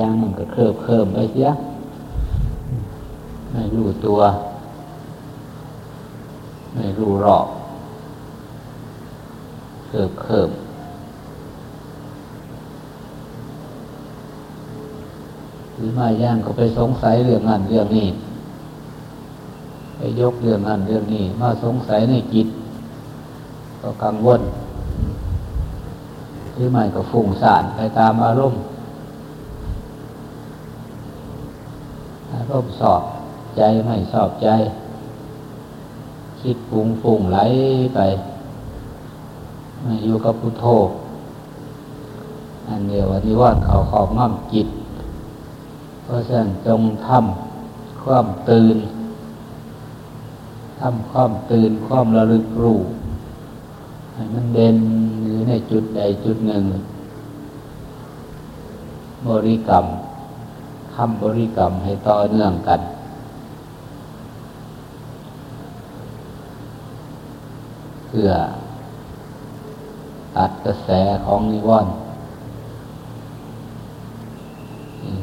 อย่างมันก็เคิบเคิมไปเสียไม่รู้ตัว ไม่รู้รอบเคิบเคิมหรือมาย่างก็ไปสงสัยเรื่องนั้นเรื่องนี้ไปยกเรื่องนั้นเรื่องนี้ มาสงสัยในจิต ก็กังวลหรือไม่ก็ฟุ้งซ่านไปตามอารมณ์ รมสอบใจไม่สอบใจ คิดฟุ้งฟุ้งไหลไปอยู่กับพุทโธอันเดียวที่ว่าเขาขอบง่ำจิต เพราะฉะนั้นจงทำความตื่นทำความตื่นความระลึกรู้ให้มันเด่นอยู่ในจุดใดจุดหนึ่ง บริกรรม ทำบริกรรมให้ต่อเนื่องกัน เพื่อตัดกระแสของนิวรณ์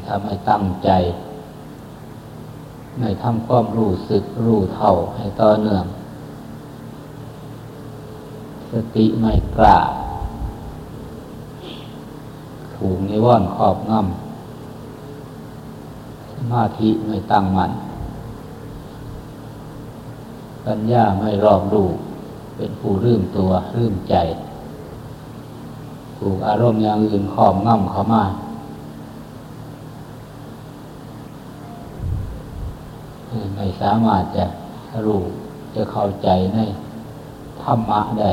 ทำให้ตั้งใจ ในทำความรู้สึกรู้เท่าให้ต่อเนื่อง สติไม่กล้าถูกนิวรณ์ครอบงำ มาธิไม่ตั้งมัน่นปัญญาไม่รอบรู้เป็นผู้รื่มตัวรื่มใจ ถูกอารมณ์อย่างอื่นครอบง่ำเข้ามาไม่สามารถจะรู้จะเข้าใจในธรรมะได้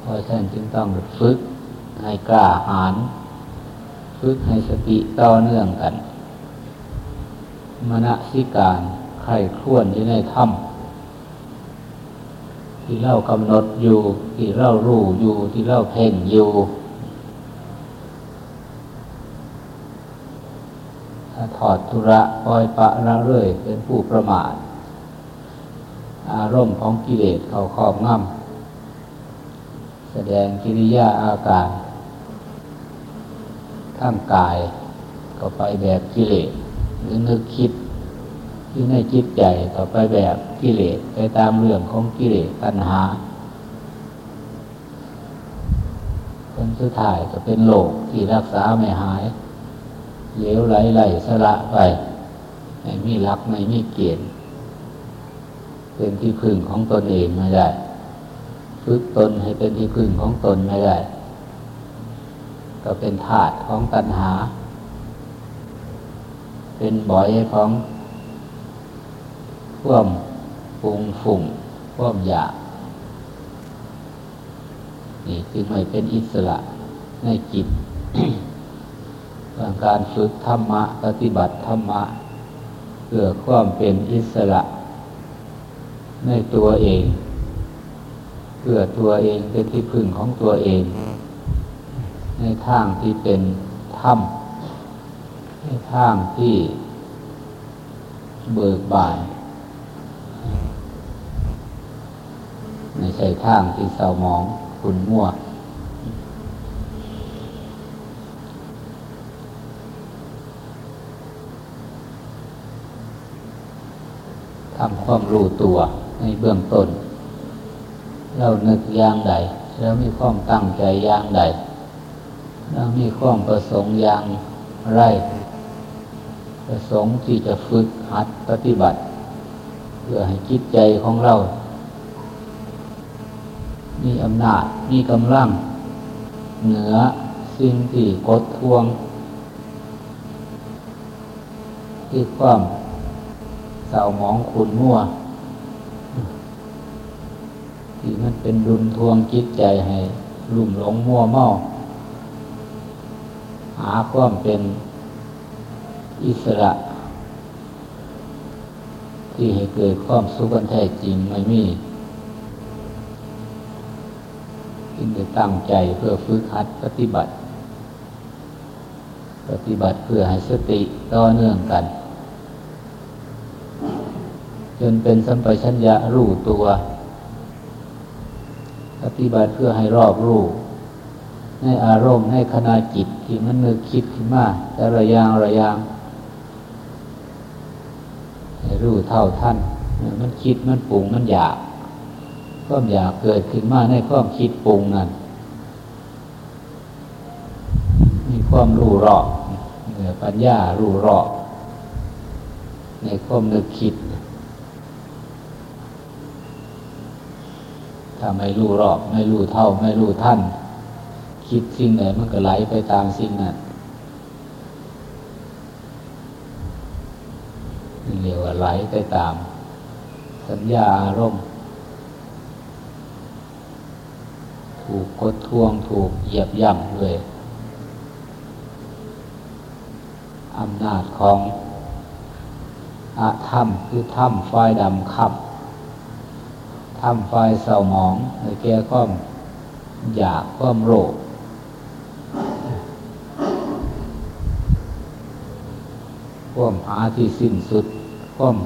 เพราะฉะนั้นจึงต้องฝึกให้กล้าหาญ ฝึกให้สติต่อเนื่องกันมณสิการใครครวนอยู่ในธรรมที่เรากำหนดอยู่ ที่เรารู้อยู่ ที่เราเพ่งอยู่ถอดทุระปล่อยปะละเรื่อยเป็นผู้ประมาท อารมณ์ของกิเลสเขาครอบงำแสดงกิริยาอาการ ข้ามกาย ก็ไปแบบกิเลสหรือนึกคิดที่ในจิตใจก็ไปแบบกิเลสไปตามเรื่องของกิเลสตัณหาคนสุดท้ายก็เป็นโลกที่รักษาไม่หายเหลวไหลไหลสละไปไม่มีรักไม่มีเกียรติเป็นที่พึ่งของตนเองไม่ได้ ฝึกตนให้เป็นที่พึ่งของตนไม่ได้ ก็เป็นถาดของตัณหา เป็นบ่อยของข่วมปุงฝุ่งข่วมอยากนี่จึงไม่เป็นอิสระในจิตการฝึกธรรมะ ปฏิบัติธรรมะ เพื่อความเป็นอิสระ ในตัวเอง เพื่อตัวเองเป็นที่พึ่งของตัวเอง ในทางที่เป็นธรรมในทางที่เบิกบานในใช่ทางที่เศร้าหมองคุณมั่วทำความรู้ตัวในเบื้องต้น เรานึกอย่างใด แล้วมีความตั้งใจอย่างใด เรามีความประสงค์อย่างไร ประสงค์ที่จะฝึกหัดปฏิบัติ เพื่อให้จิตใจของเรา มีอำนาจ มีกำลัง เหนือสิ่งที่กดทวง ที่ความเศร้าหมองขุนมัว ที่มันเป็นรุนทวงจิตใจให้ลุ่มหลงมัวเมา หาความเป็นอิสระ ที่ให้เกิดความสุขันแท้จริงไม่มีจึงได้ตั้งใจเพื่อฝึกหัดปฏิบัติ ปฏิบัติเพื่อให้สติต่อเนื่องกัน จนเป็นสัมปชัญญะรู้ตัว ปฏิบัติเพื่อให้รอบรู้ ในอารมณ์ในขณะจิตที่มันนึกคิดขึ้นมาแต่ระยางระยางให้รู้เท่าท่าน มันคิดมันปรุงมันอยากความอยากเกิดขึ้นมาในความคิดปรุงนั้นมีความรู้รอบปัญญารู้รอบในความนึกคิดถ้าไม่รู้รอบ ไม่รู้เท่า ไม่รู้ท่าน คิดสิ่งไหนมันก็ไหลไปตามสิ่งนั้นเรียกว่าไหลไปตาม สัญญาอารมณ์ถูกกดทวงถูกเหยียบย่ำด้วยอำนาจของอาธรรมคือถ้ำไฟดำขับทำไฟเศร้าหมองในแก่ข้อมอยากข้อมโร คข้อมหาที่สิ้นสุดข้อม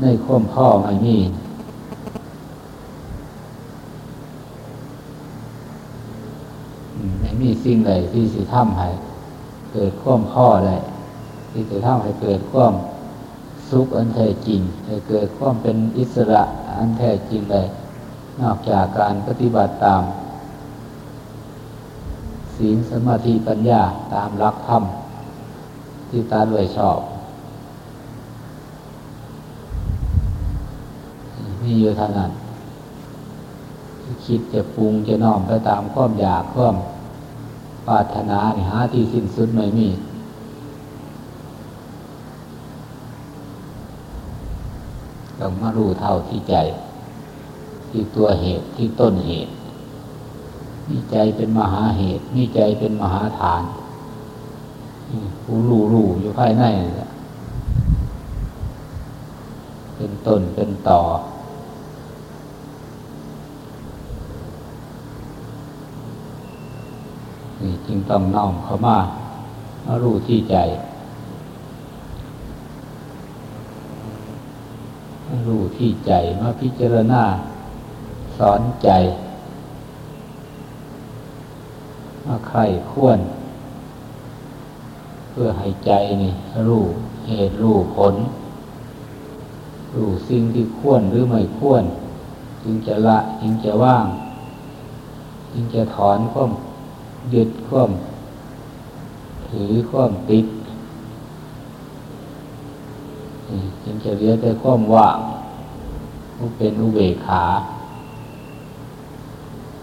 ในข้อมพ่อไม่มีไม่มีสิ่งใดที่สิทำให้เกิดข้อมพ่อได้ที่จะทำให้เกิดข้อมสุขอันแท้จริงให้เกิดความเป็นอิสระอันแท้จริงเลยนอกจากการปฏิบัติตาม ศีลสมาธิปัญญาตามหลักธรรม ที่ตาด้วยชอบ มีอยู่เท่านั้นคิดจะปรุงจะน้อมไปตามความอยากความปรารถนาหาที่สิ้นสุดไม่มีต้องมารู้เท่าที่ใจ ที่ตัวเหตุที่ต้นเหตุ มีใจเป็นมหาเหตุ มีใจเป็นมหาฐาน ผู้รู้รู้อยู่ภายในเป็นต้นเป็นต่อ นี่จึงต้องน้อมเข้ามามารู้ที่ใจรู้ที่ใจมาพิจารณาสอนใจมาใครควร เพื่อให้ใจนี่รู้เหตุรู้ผล รู้สิ่งที่ควรหรือไม่ควร จึงจะละจึงจะว่าง จึงจะถอนข้อมยึดข้อมถือข้อมติดจึงจะเรียกได้ความว่างเป็นอุเบกขา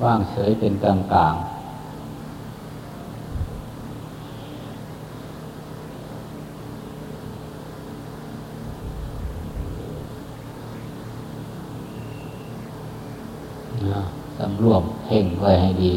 ว่างเฉยเป็นกลางก สำรวมเพ่งไว้ให้ดี